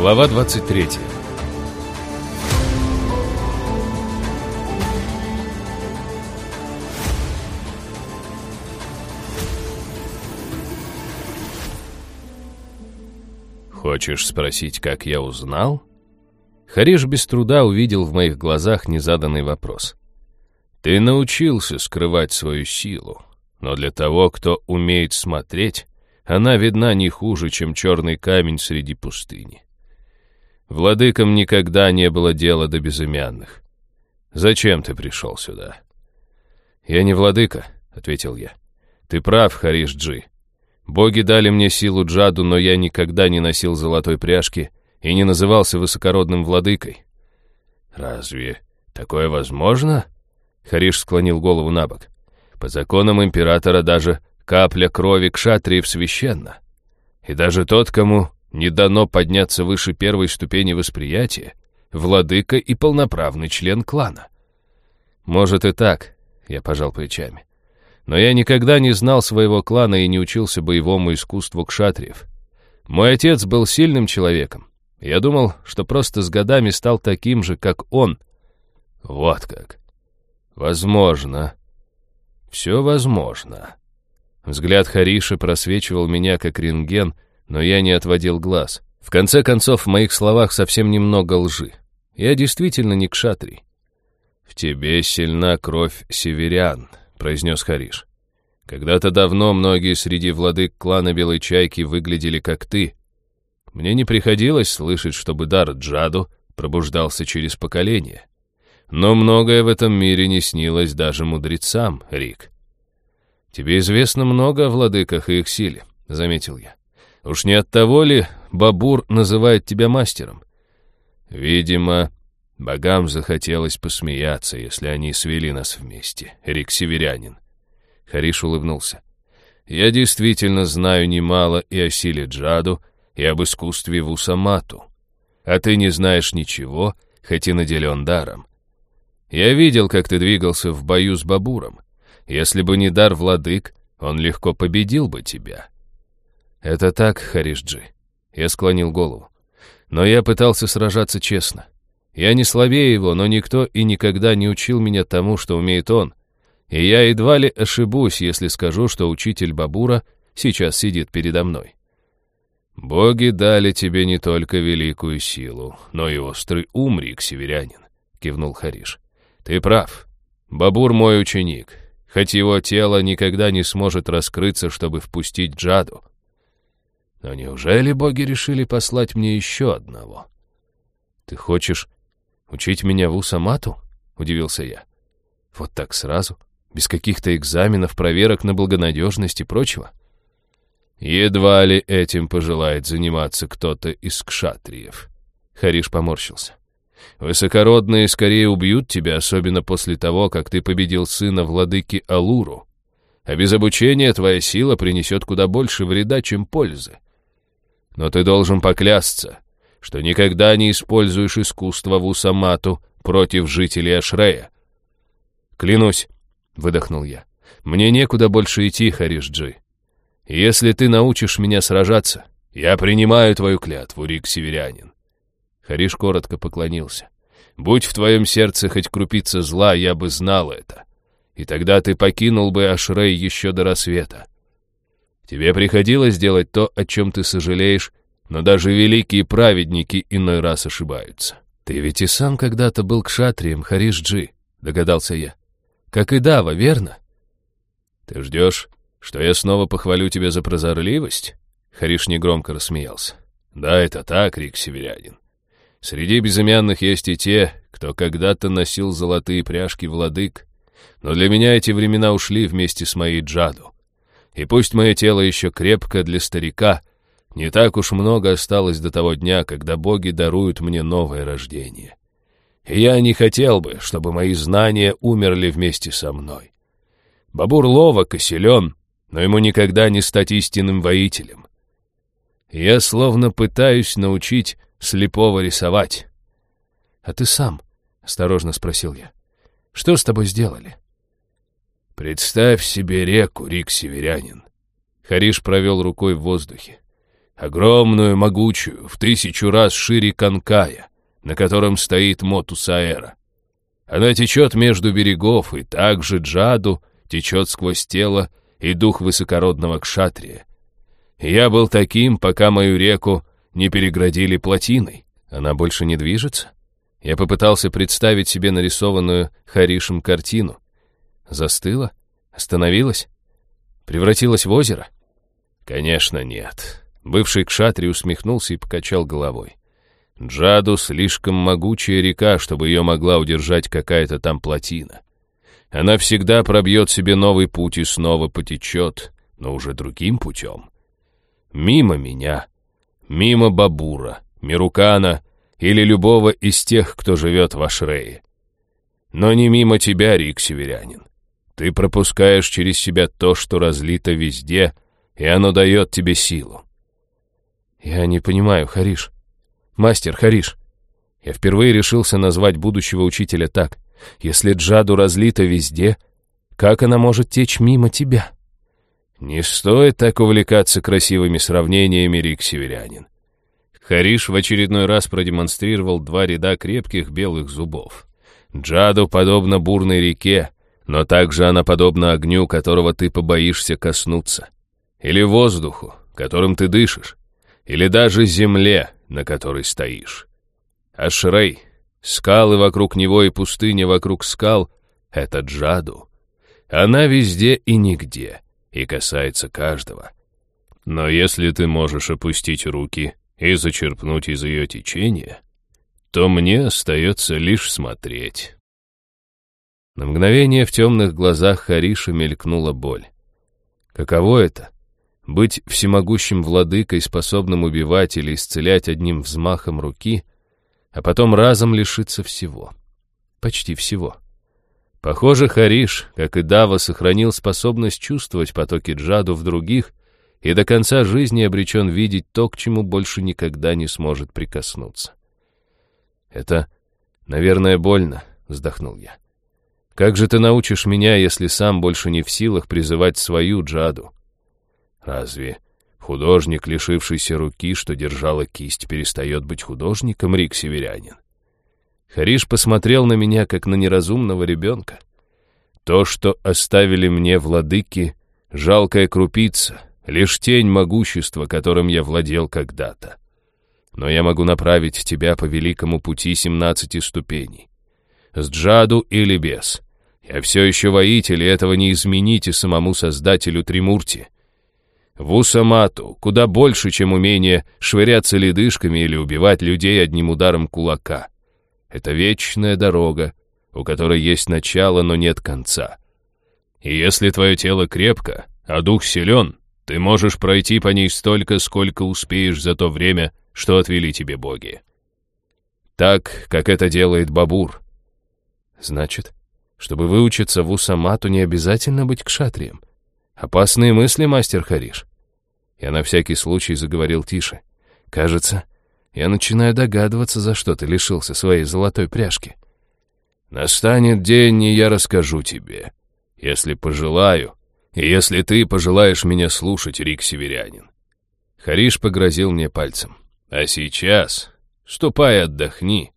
Глава 23 «Хочешь спросить, как я узнал?» Хариш без труда увидел в моих глазах незаданный вопрос. «Ты научился скрывать свою силу, но для того, кто умеет смотреть, она видна не хуже, чем черный камень среди пустыни. Владыкам никогда не было дела до безымянных. Зачем ты пришел сюда?» «Я не владыка», — ответил я. «Ты прав, Хариш Джи. Боги дали мне силу Джаду, но я никогда не носил золотой пряжки и не назывался высокородным владыкой. «Разве такое возможно?» Хариш склонил голову на бок. «По законам императора даже капля крови кшатриев священна. И даже тот, кому не дано подняться выше первой ступени восприятия, владыка и полноправный член клана». «Может и так», — я пожал плечами. Но я никогда не знал своего клана и не учился боевому искусству кшатриев. Мой отец был сильным человеком. Я думал, что просто с годами стал таким же, как он. Вот как. Возможно. Все возможно. Взгляд Хариши просвечивал меня, как рентген, но я не отводил глаз. В конце концов, в моих словах совсем немного лжи. Я действительно не кшатрий. «В тебе сильна кровь северян», произнес Хариш. «Когда-то давно многие среди владык клана Белой Чайки выглядели как ты. Мне не приходилось слышать, чтобы дар Джаду пробуждался через поколение. Но многое в этом мире не снилось даже мудрецам, Рик. Тебе известно много о владыках и их силе, — заметил я. Уж не от того ли Бабур называет тебя мастером? Видимо, Богам захотелось посмеяться, если они свели нас вместе, Рик Северянин. Хариш улыбнулся. Я действительно знаю немало и о силе Джаду, и об искусстве Вусамату. А ты не знаешь ничего, хоть и наделен даром. Я видел, как ты двигался в бою с Бабуром. Если бы не дар владык, он легко победил бы тебя. Это так, Харишджи. Я склонил голову. Но я пытался сражаться честно. Я не слабее его, но никто и никогда не учил меня тому, что умеет он. И я едва ли ошибусь, если скажу, что учитель Бабура сейчас сидит передо мной. «Боги дали тебе не только великую силу, но и острый ум, Рик, северянин», — кивнул Хариш. «Ты прав. Бабур мой ученик, хоть его тело никогда не сможет раскрыться, чтобы впустить Джаду. Но неужели боги решили послать мне еще одного?» «Ты хочешь «Учить меня в Усамату?» — удивился я. «Вот так сразу? Без каких-то экзаменов, проверок на благонадежность и прочего?» «Едва ли этим пожелает заниматься кто-то из кшатриев», — Хариш поморщился. «Высокородные скорее убьют тебя, особенно после того, как ты победил сына владыки Алуру. А без обучения твоя сила принесет куда больше вреда, чем пользы. Но ты должен поклясться, что никогда не используешь искусство Вусамату против жителей Ашрея. «Клянусь», — выдохнул я, — «мне некуда больше идти, Харишджи. Если ты научишь меня сражаться, я принимаю твою клятву, Рик Северянин». Хариш коротко поклонился. «Будь в твоем сердце хоть крупица зла, я бы знал это. И тогда ты покинул бы Ашрей еще до рассвета. Тебе приходилось делать то, о чем ты сожалеешь, но даже великие праведники иной раз ошибаются. «Ты ведь и сам когда-то был кшатрием, Хариш-Джи», — догадался я. «Как и Дава, верно?» «Ты ждешь, что я снова похвалю тебя за прозорливость?» Хариш негромко рассмеялся. «Да, это так, Рик Северянин. Среди безымянных есть и те, кто когда-то носил золотые пряжки владык, но для меня эти времена ушли вместе с моей Джаду. И пусть мое тело еще крепко для старика, не так уж много осталось до того дня, когда боги даруют мне новое рождение. И я не хотел бы, чтобы мои знания умерли вместе со мной. Бабур ловок и силен, но ему никогда не стать истинным воителем. Я словно пытаюсь научить слепого рисовать. — А ты сам? — осторожно спросил я. — Что с тобой сделали? — Представь себе реку, Рик Северянин. Хариш провел рукой в воздухе. огромную, могучую, в тысячу раз шире Канкая, на котором стоит Мотусаэра. Она течет между берегов, и также Джаду течет сквозь тело и дух высокородного кшатрия. Я был таким, пока мою реку не переградили плотиной. Она больше не движется? Я попытался представить себе нарисованную Харишем картину. Застыла? Остановилась? Превратилась в озеро? Конечно, нет. Бывший кшатри усмехнулся и покачал головой. Джаду слишком могучая река, чтобы ее могла удержать какая-то там плотина. Она всегда пробьет себе новый путь и снова потечет, но уже другим путем. Мимо меня, мимо Бабура, Мирукана или любого из тех, кто живет в Ашрее. Но не мимо тебя, Рик Северянин. Ты пропускаешь через себя то, что разлито везде, и оно дает тебе силу. Я не понимаю, Хариш. Мастер Хариш. Я впервые решился назвать будущего учителя так. Если джаду разлита везде, как она может течь мимо тебя? Не стоит так увлекаться красивыми сравнениями, Рик Северянин. Хариш в очередной раз продемонстрировал два ряда крепких белых зубов. Джаду подобно бурной реке, но также она подобна огню, которого ты побоишься коснуться. Или воздуху, которым ты дышишь. Или даже земле, на которой стоишь. Ашрей, скалы вокруг него и пустыня вокруг скал — это Джаду. Она везде и нигде, и касается каждого. Но если ты можешь опустить руки и зачерпнуть из ее течения, то мне остается лишь смотреть. На мгновение в темных глазах Хариша мелькнула боль. Каково это — быть всемогущим владыкой, способным убивать или исцелять одним взмахом руки, а потом разом лишиться всего. Почти всего. Похоже, Хариш, как и Дава, сохранил способность чувствовать потоки джаду в других и до конца жизни обречен видеть то, к чему больше никогда не сможет прикоснуться. «Это, наверное, больно», — вздохнул я. «Как же ты научишь меня, если сам больше не в силах призывать свою джаду? Разве художник, лишившийся руки, что держала кисть, перестает быть художником, Рик Северянин?» Хариш посмотрел на меня, как на неразумного ребенка. То, что оставили мне владыки, жалкая крупица, лишь тень могущества, которым я владел когда-то. Но я могу направить тебя по великому пути семнадцати ступеней. С джаду или без. Я все еще воитель, и этого не измените самому создателю Тримурти. В Усамату куда больше, чем умение швыряться ледышками или убивать людей одним ударом кулака. Это вечная дорога, у которой есть начало, но нет конца. И если твое тело крепко, а дух силен, ты можешь пройти по ней столько, сколько успеешь за то время, что отвели тебе боги. Так, как это делает Бабур. Значит, чтобы выучиться в Усамату, не обязательно быть кшатрием. Опасные мысли, мастер Хариш. Я на всякий случай заговорил тише. Кажется, я начинаю догадываться, за что ты лишился своей золотой пряжки. Настанет день, и я расскажу тебе. Если пожелаю, и если ты пожелаешь меня слушать, Рик Северянин. Хариш погрозил мне пальцем. А сейчас ступай отдохни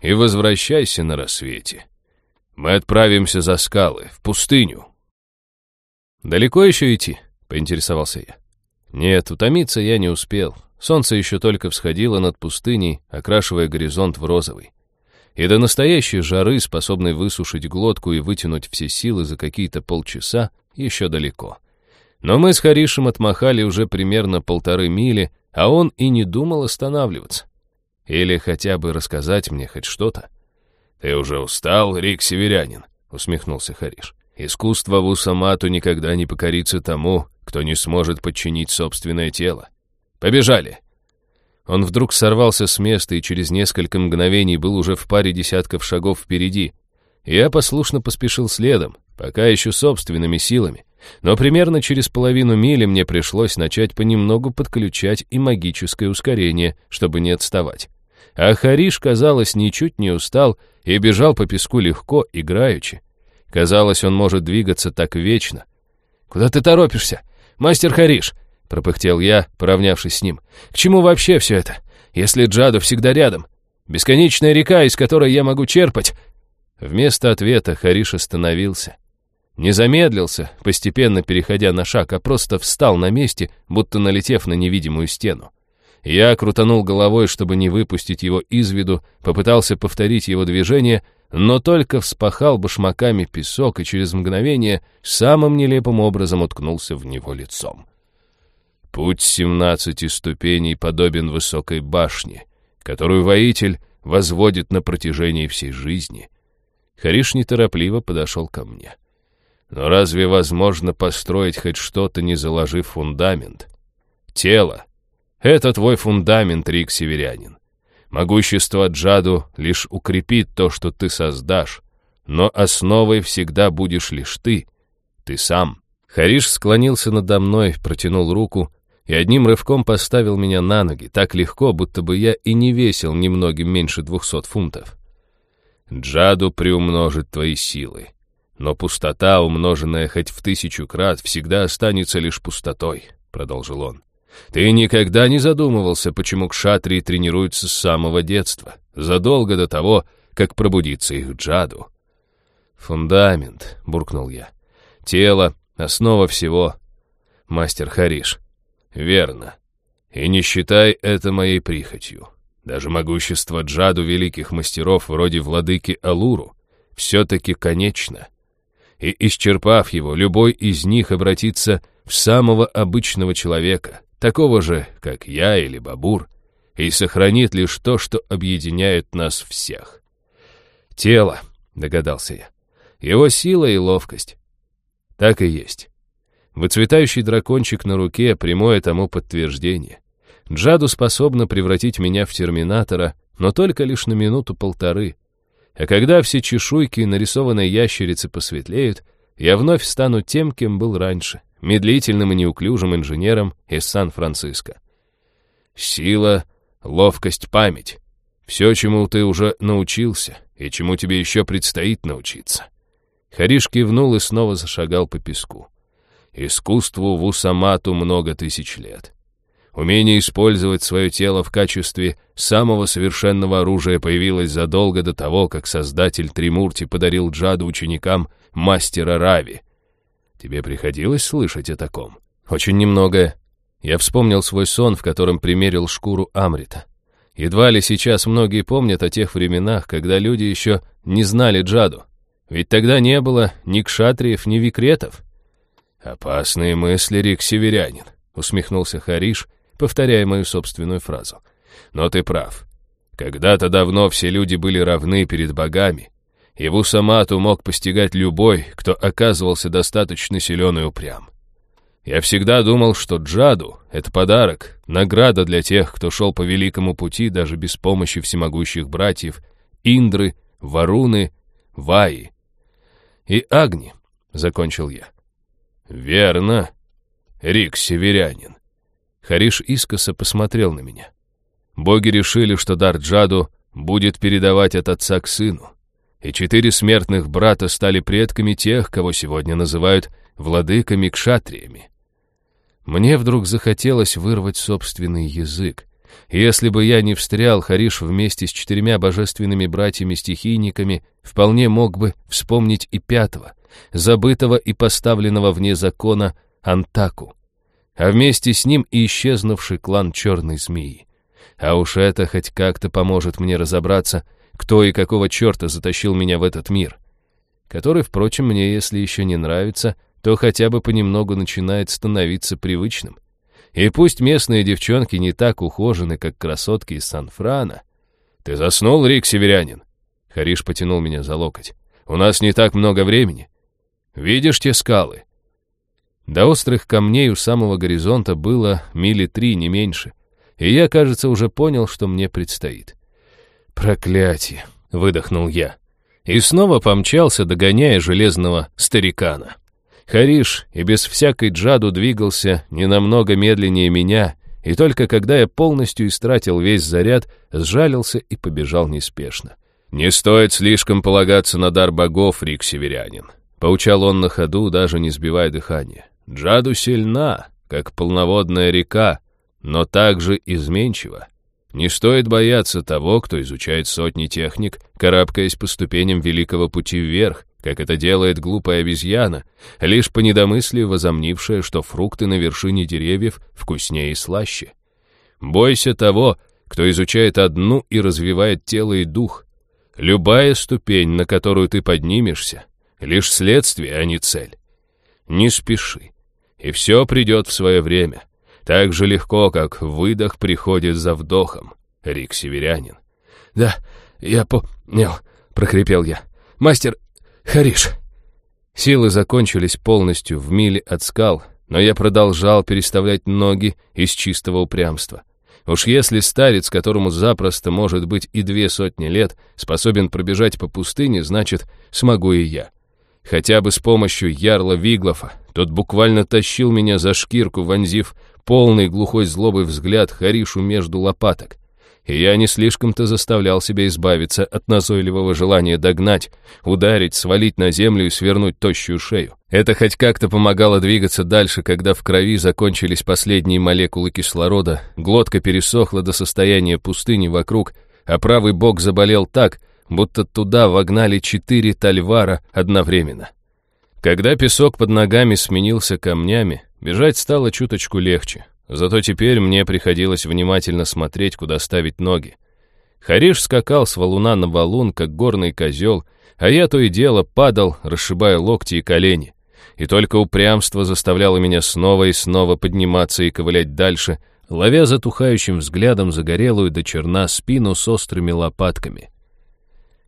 и возвращайся на рассвете. Мы отправимся за скалы, в пустыню. Далеко еще идти? Поинтересовался я. Нет, утомиться я не успел. Солнце еще только всходило над пустыней, окрашивая горизонт в розовый. И до настоящей жары, способной высушить глотку и вытянуть все силы за какие-то полчаса, еще далеко. Но мы с Харишем отмахали уже примерно полторы мили, а он и не думал останавливаться. Или хотя бы рассказать мне хоть что-то. «Ты уже устал, Рик Северянин?» — усмехнулся Хариш. «Искусство в Усамату никогда не покорится тому, кто не сможет подчинить собственное тело. Побежали!» Он вдруг сорвался с места и через несколько мгновений был уже в паре десятков шагов впереди. Я послушно поспешил следом, пока еще собственными силами. Но примерно через половину мили мне пришлось начать понемногу подключать и магическое ускорение, чтобы не отставать. А Хариш, казалось, ничуть не устал и бежал по песку легко, играючи. Казалось, он может двигаться так вечно. «Куда ты торопишься? Мастер Хариш, пропыхтел я, поравнявшись с ним. «К чему вообще все это, если Джаду всегда рядом? Бесконечная река, из которой я могу черпать!» Вместо ответа Хариш остановился. Не замедлился, постепенно переходя на шаг, а просто встал на месте, будто налетев на невидимую стену. Я крутанул головой, чтобы не выпустить его из виду, попытался повторить его движение, но только вспахал башмаками песок и через мгновение самым нелепым образом уткнулся в него лицом. Путь семнадцати ступеней подобен высокой башне, которую воитель возводит на протяжении всей жизни. Хариш неторопливо подошел ко мне. Но разве возможно построить хоть что-то, не заложив фундамент? Тело это твой фундамент, Рик Северянин. Могущество Джаду лишь укрепит то, что ты создашь, но основой всегда будешь лишь ты, ты сам. Хариш склонился надо мной, протянул руку и одним рывком поставил меня на ноги, так легко, будто бы я и не весил немногим меньше двухсот фунтов. Джаду приумножит твои силы, но пустота, умноженная хоть в тысячу крат, всегда останется лишь пустотой, продолжил он. Ты никогда не задумывался, почему кшатрии тренируются с самого детства, задолго до того, как пробудится их джаду. «Фундамент», — буркнул я. «Тело — основа всего». «Мастер Хариш». «Верно. И не считай это моей прихотью. Даже могущество джаду великих мастеров вроде владыки Алуру все-таки конечно. И исчерпав его, любой из них обратится в самого обычного человека, такого же, как я или Бабур, и сохранит лишь то, что объединяет нас всех. Тело, догадался я, его сила и ловкость. Так и есть. Выцветающий дракончик на руке — прямое тому подтверждение. Джаду способна превратить меня в терминатора, но только лишь на минуту-полторы. А когда все чешуйки нарисованной ящерицы посветлеют, я вновь стану тем, кем был раньше — медлительным и неуклюжим инженером из Сан-Франциско. Сила, ловкость, память. Все, чему ты уже научился, и чему тебе еще предстоит научиться. Хариш кивнул и снова зашагал по песку. Искусству Вусамату много тысяч лет. Умение использовать свое тело в качестве самого совершенного оружия появилось задолго до того, как создатель Тримурти подарил Джаду ученикам мастера Рави — Тебе приходилось слышать о таком? Очень немного. Я вспомнил свой сон, в котором примерил шкуру Амрита. Едва ли сейчас многие помнят о тех временах, когда люди еще не знали Джаду. Ведь тогда не было ни кшатриев, ни викретов. «Опасные мысли, Рик Северянин», — усмехнулся Хариш, повторяя мою собственную фразу. «Но ты прав. Когда-то давно все люди были равны перед богами, и Вусамату мог постигать любой, кто оказывался достаточно силен и упрям. Я всегда думал, что Джаду — это подарок, награда для тех, кто шел по великому пути даже без помощи всемогущих братьев Индры, Варуны, Ваи и Агни, — закончил я. «Верно, Рик Северянин». Хариш искоса посмотрел на меня. Боги решили, что дар Джаду будет передавать от отца к сыну и четыре смертных брата стали предками тех, кого сегодня называют владыками-кшатриями. Мне вдруг захотелось вырвать собственный язык. если бы я не встрял, Хариш вместе с четырьмя божественными братьями-стихийниками вполне мог бы вспомнить и пятого, забытого и поставленного вне закона Антаку, а вместе с ним и исчезнувший клан Черной Змеи. А уж это хоть как-то поможет мне разобраться — кто и какого черта затащил меня в этот мир, который, впрочем, мне, если еще не нравится, то хотя бы понемногу начинает становиться привычным. И пусть местные девчонки не так ухожены, как красотки из Сан-Франа. «Ты заснул, Рик Северянин?» Хариш потянул меня за локоть. «У нас не так много времени. Видишь те скалы?» До острых камней у самого горизонта было мили три, не меньше. И я, кажется, уже понял, что мне предстоит. «Проклятие!» — выдохнул я. И снова помчался, догоняя железного старикана. Хариш и без всякой джаду двигался не намного медленнее меня, и только когда я полностью истратил весь заряд, сжалился и побежал неспешно. «Не стоит слишком полагаться на дар богов, Рик Северянин», — поучал он на ходу, даже не сбивая дыхания. «Джаду сильна, как полноводная река, но также изменчива. Не стоит бояться того, кто изучает сотни техник, карабкаясь по ступеням великого пути вверх, как это делает глупая обезьяна, лишь по недомыслию возомнившая, что фрукты на вершине деревьев вкуснее и слаще. Бойся того, кто изучает одну и развивает тело и дух. Любая ступень, на которую ты поднимешься, лишь следствие, а не цель. Не спеши, и все придет в свое время. Так же легко, как выдох приходит за вдохом, Рик Северянин. «Да, я понял», — прохрипел я. «Мастер Хариш». Силы закончились полностью в миле от скал, но я продолжал переставлять ноги из чистого упрямства. Уж если старец, которому запросто может быть и две сотни лет, способен пробежать по пустыне, значит, смогу и я. Хотя бы с помощью ярла Виглофа. Тот буквально тащил меня за шкирку, вонзив полный глухой злобой взгляд Харишу между лопаток и я не слишком-то заставлял себя избавиться от назойливого желания догнать, ударить, свалить на землю и свернуть тощую шею. Это хоть как-то помогало двигаться дальше, когда в крови закончились последние молекулы кислорода, глотка пересохла до состояния пустыни вокруг, а правый бок заболел так, будто туда вогнали четыре тальвара одновременно. Когда песок под ногами сменился камнями, бежать стало чуточку легче. Зато теперь мне приходилось внимательно смотреть, куда ставить ноги. Хариш скакал с валуна на валун, как горный козел, а я то и дело падал, расшибая локти и колени. И только упрямство заставляло меня снова и снова подниматься и ковылять дальше, ловя затухающим взглядом загорелую до черна спину с острыми лопатками.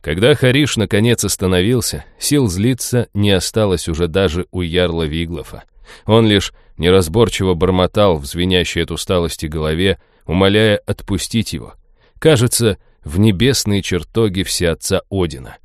Когда Хариш наконец остановился, сил злиться не осталось уже даже у ярла Виглофа. Он лишь неразборчиво бормотал в звенящей от усталости голове, умоляя отпустить его. Кажется, в небесные чертоги всеотца Одина.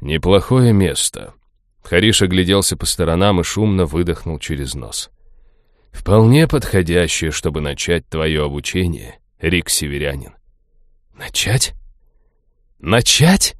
«Неплохое место». Хариш огляделся по сторонам и шумно выдохнул через нос. «Вполне подходящее, чтобы начать твое обучение, Рик Северянин». «Начать? Начать?»